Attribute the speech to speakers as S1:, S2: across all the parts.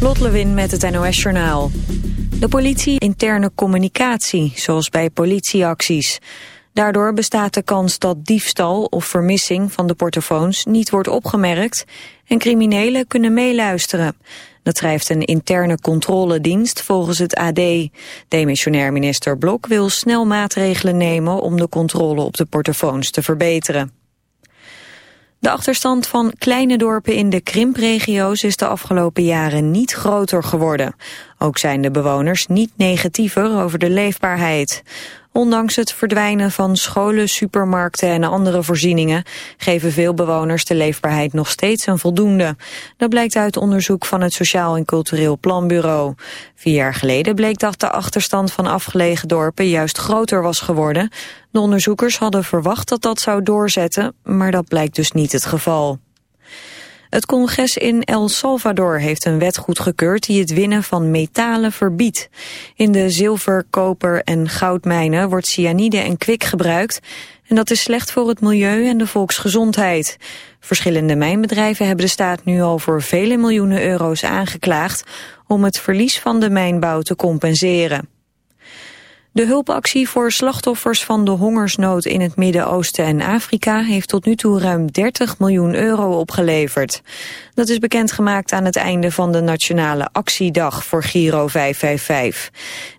S1: Lot Lewin met het NOS Journaal. De politie interne communicatie, zoals bij politieacties. Daardoor bestaat de kans dat diefstal of vermissing van de portofoons niet wordt opgemerkt en criminelen kunnen meeluisteren. Dat schrijft een interne controledienst volgens het AD. Demissionair minister Blok wil snel maatregelen nemen om de controle op de portofoons te verbeteren. De achterstand van kleine dorpen in de krimpregio's is de afgelopen jaren niet groter geworden. Ook zijn de bewoners niet negatiever over de leefbaarheid. Ondanks het verdwijnen van scholen, supermarkten en andere voorzieningen geven veel bewoners de leefbaarheid nog steeds een voldoende. Dat blijkt uit onderzoek van het Sociaal en Cultureel Planbureau. Vier jaar geleden bleek dat de achterstand van afgelegen dorpen juist groter was geworden. De onderzoekers hadden verwacht dat dat zou doorzetten, maar dat blijkt dus niet het geval. Het congres in El Salvador heeft een wet goedgekeurd die het winnen van metalen verbiedt. In de zilver, koper en goudmijnen wordt cyanide en kwik gebruikt en dat is slecht voor het milieu en de volksgezondheid. Verschillende mijnbedrijven hebben de staat nu al voor vele miljoenen euro's aangeklaagd om het verlies van de mijnbouw te compenseren. De hulpactie voor slachtoffers van de hongersnood in het Midden-Oosten en Afrika heeft tot nu toe ruim 30 miljoen euro opgeleverd. Dat is bekendgemaakt aan het einde van de Nationale Actiedag voor Giro 555.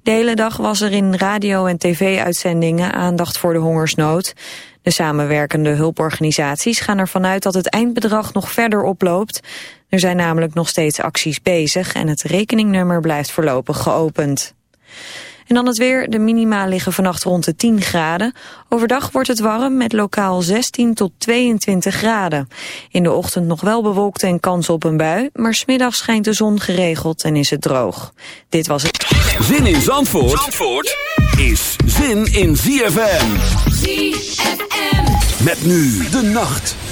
S1: De hele dag was er in radio- en tv-uitzendingen aandacht voor de hongersnood. De samenwerkende hulporganisaties gaan ervan uit dat het eindbedrag nog verder oploopt. Er zijn namelijk nog steeds acties bezig en het rekeningnummer blijft voorlopig geopend. En dan het weer. De minima liggen vannacht rond de 10 graden. Overdag wordt het warm met lokaal 16 tot 22 graden. In de ochtend nog wel bewolkt en kans op een bui. Maar smiddag schijnt de zon geregeld en is het droog. Dit was het.
S2: Zin in Zandvoort, Zandvoort is zin in ZFM. ZFM. Met nu de nacht.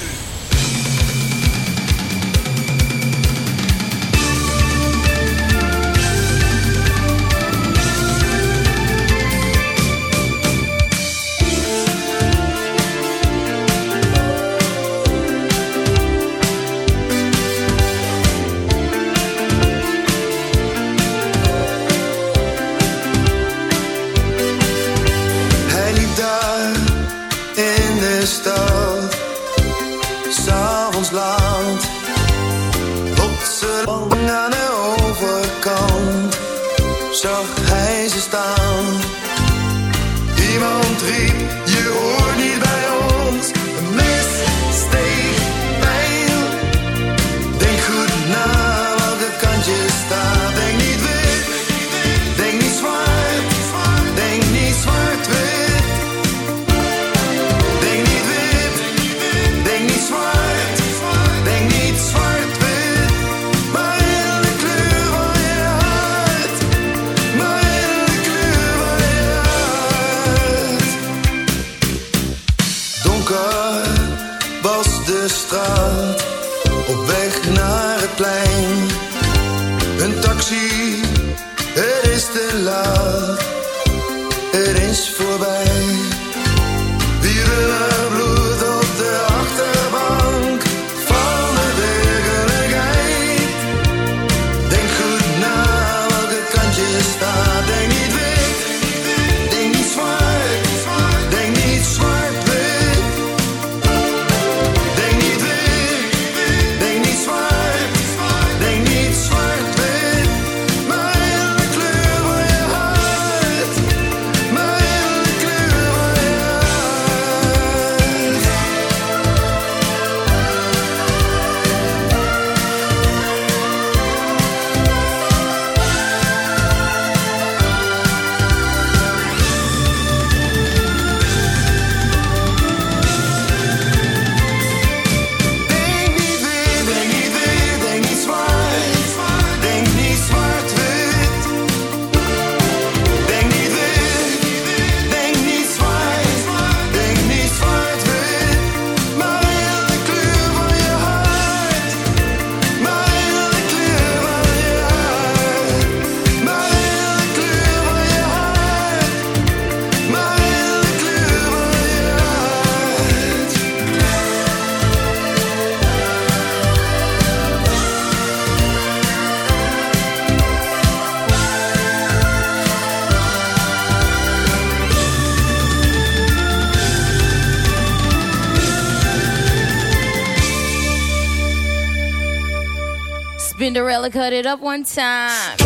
S3: Spinderella cut it up one time.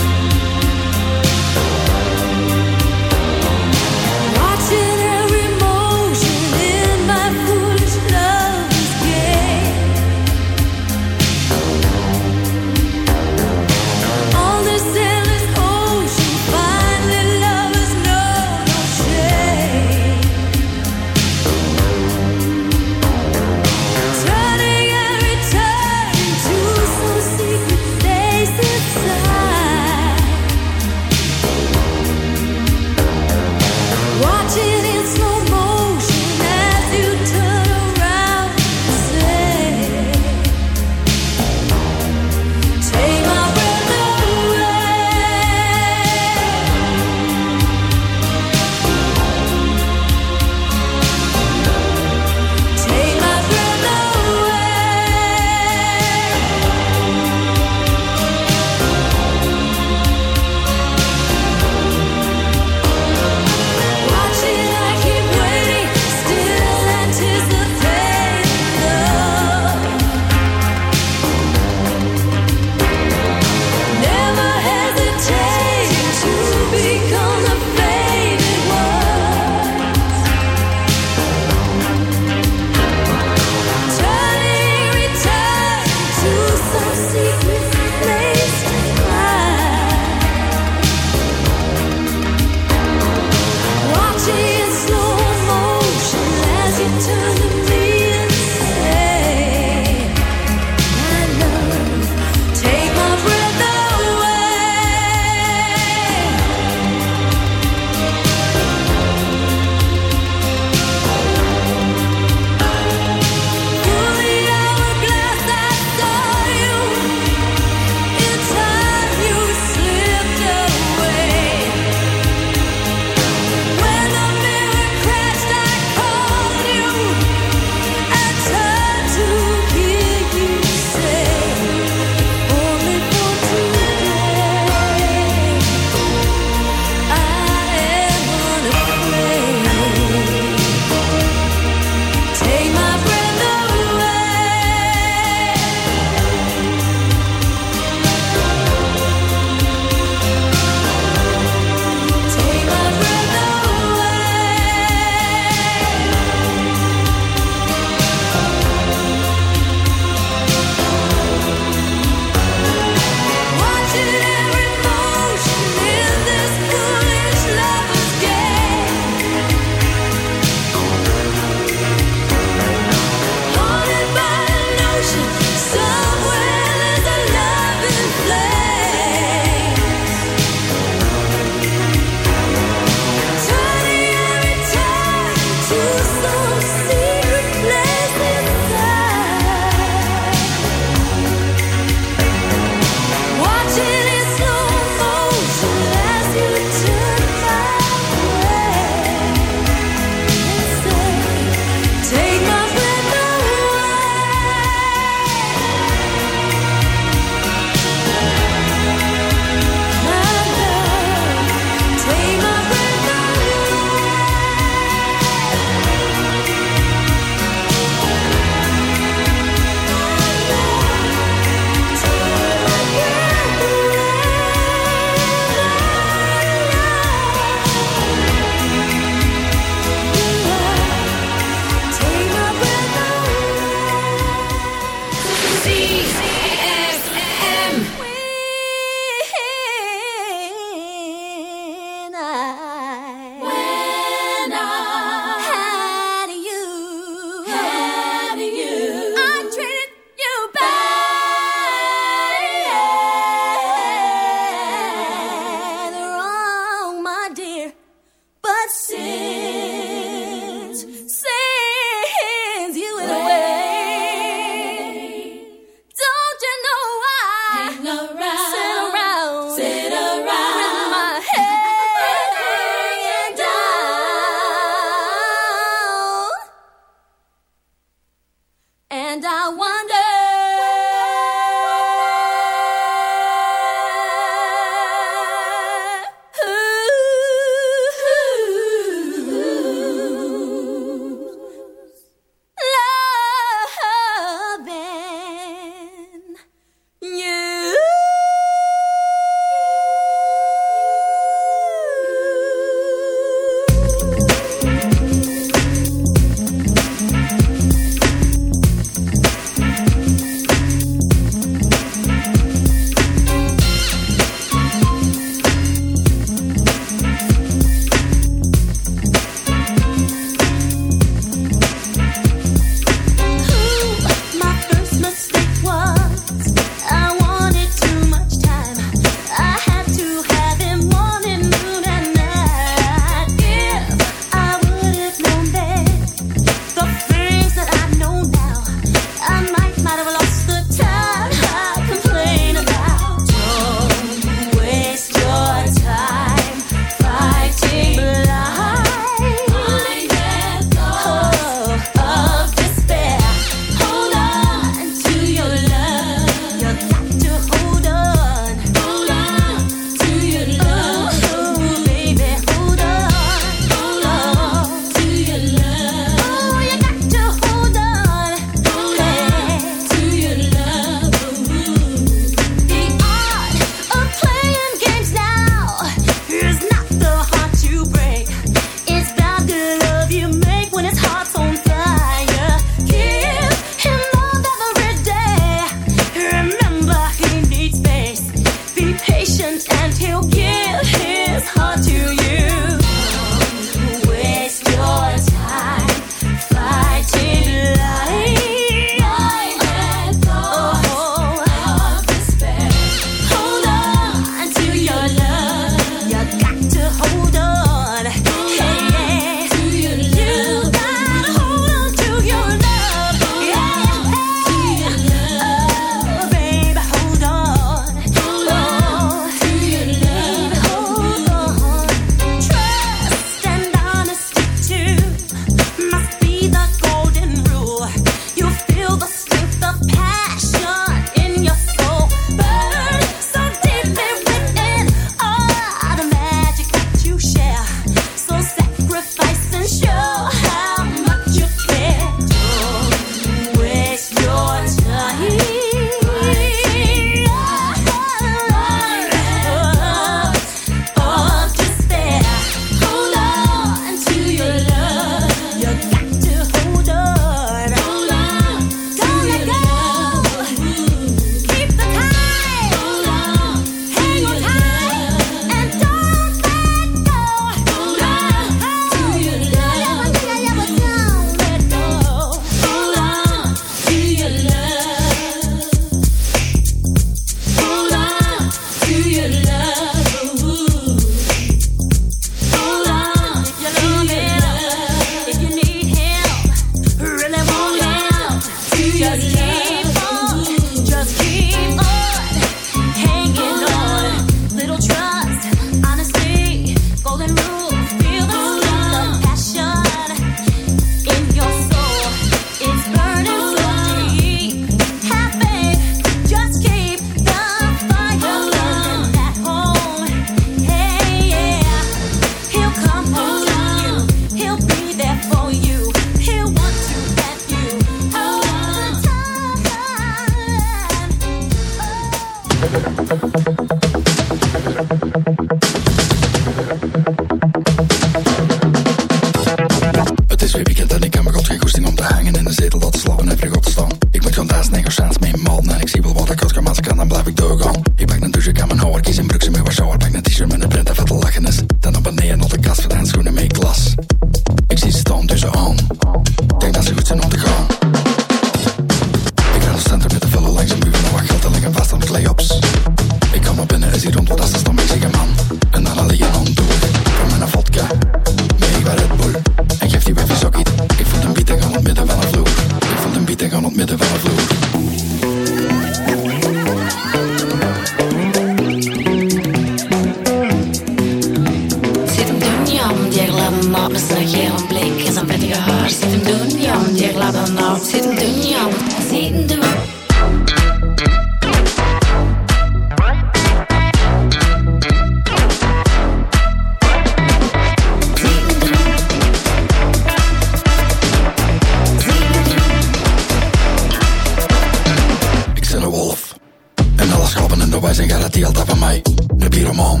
S4: Die altijd van mij, de pyromaan.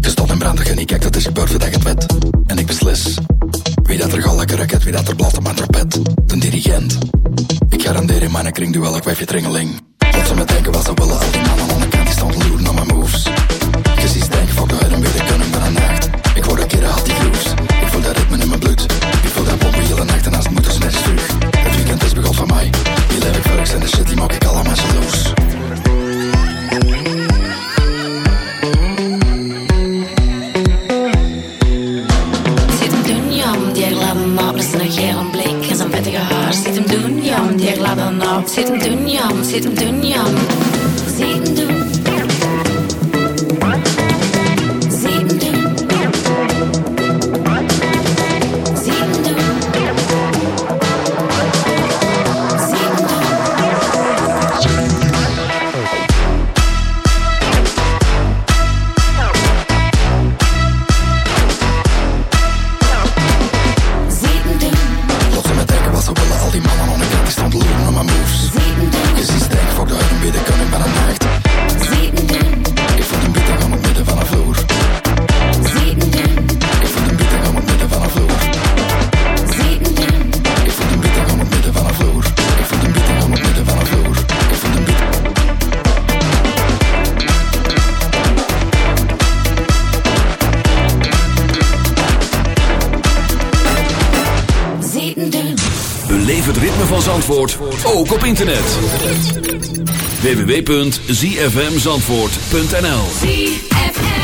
S4: Gestopt en brandig en ik kijk dat is gebeurd voordat ik het wet. En ik beslis, wie dat er gal lekker raket, wie dat er blaft op mijn trapet. De dirigent, ik garandeer in mijn kring duel, ik wijfje tringeling. Tot ze me denken was ze willen, al die mannen aan de kant die stond loeren naar mijn moves. Titel dünyam. www.zfmzandvoort.nl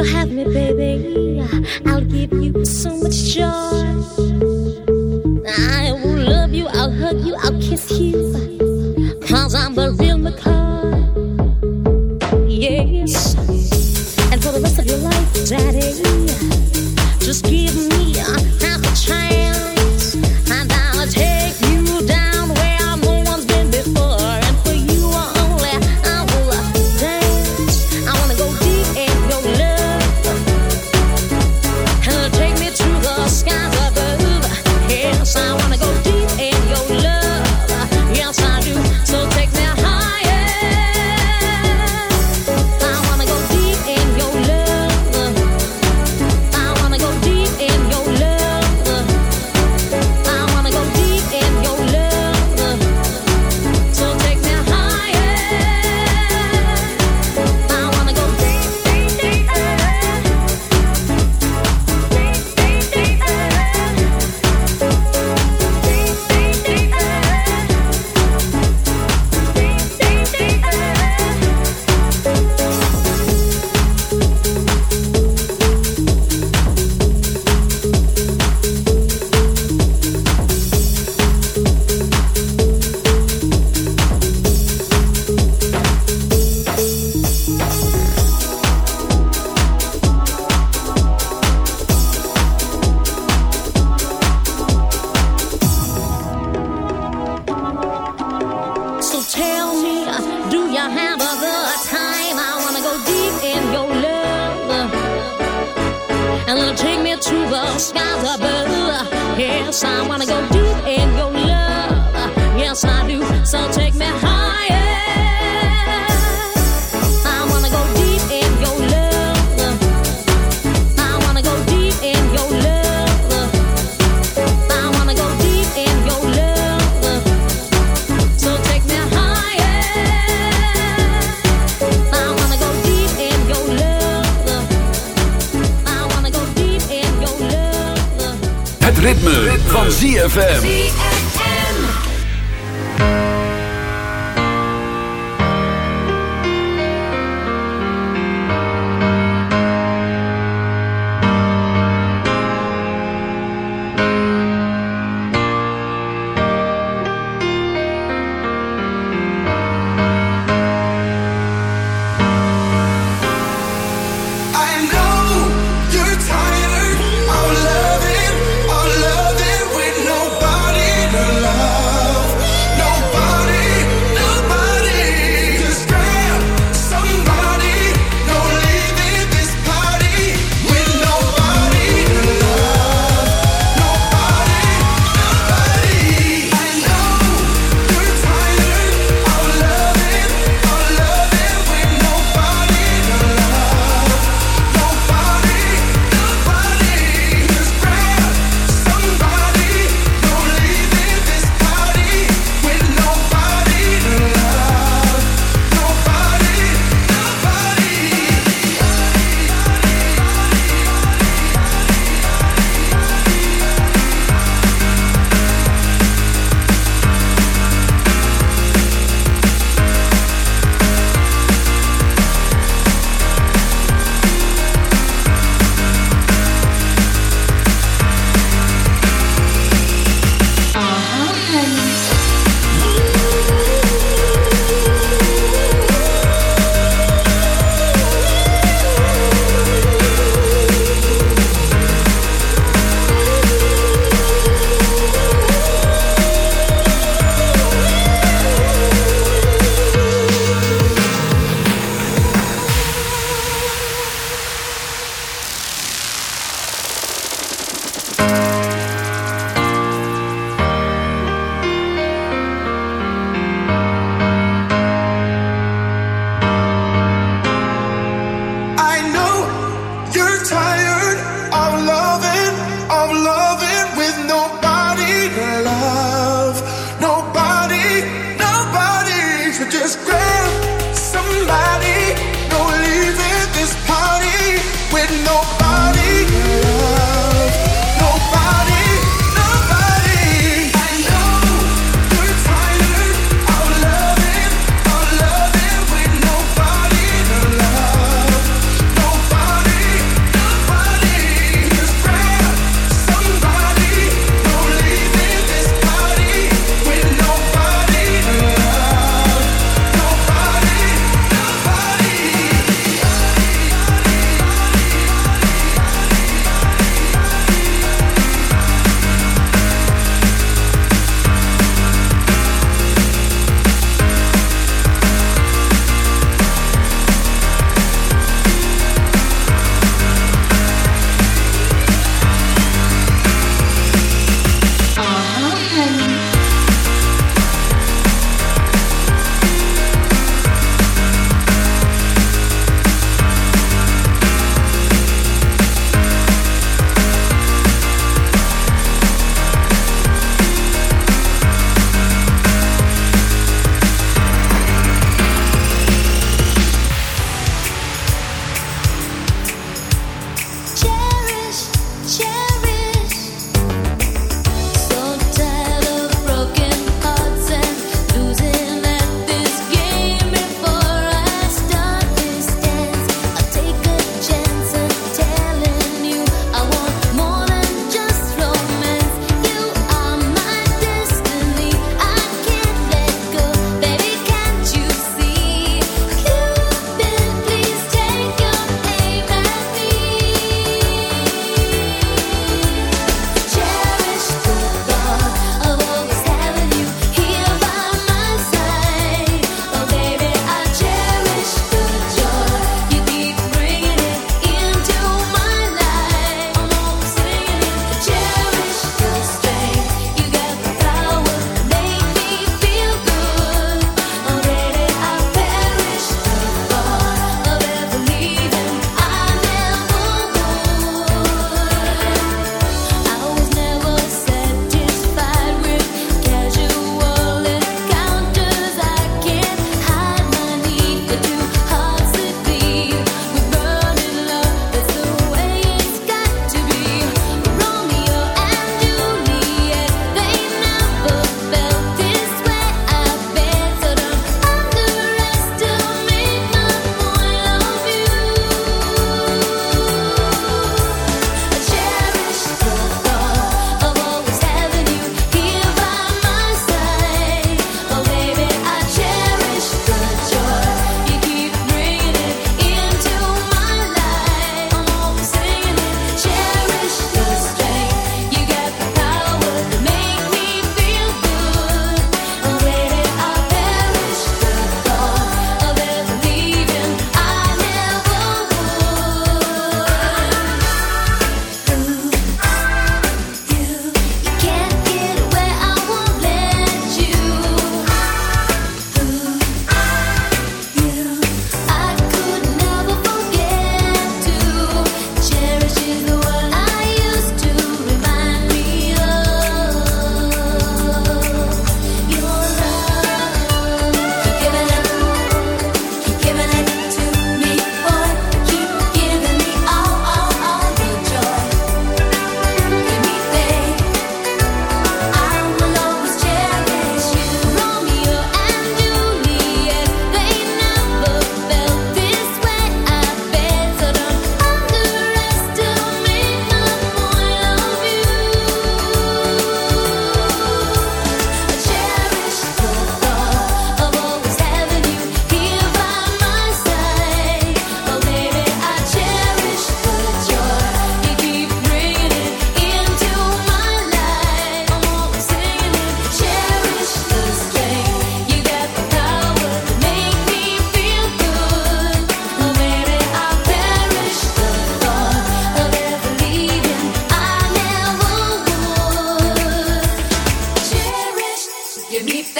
S4: you have me, baby, I'll give you so much joy. I will love you, I'll hug you, I'll kiss you. Cause I'm a real McCoy. Yes. And for the rest of your life, daddy. Yes, I wanna go deep in your love. Yes, I do. So take me high. ritme, van ZFM.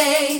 S4: face.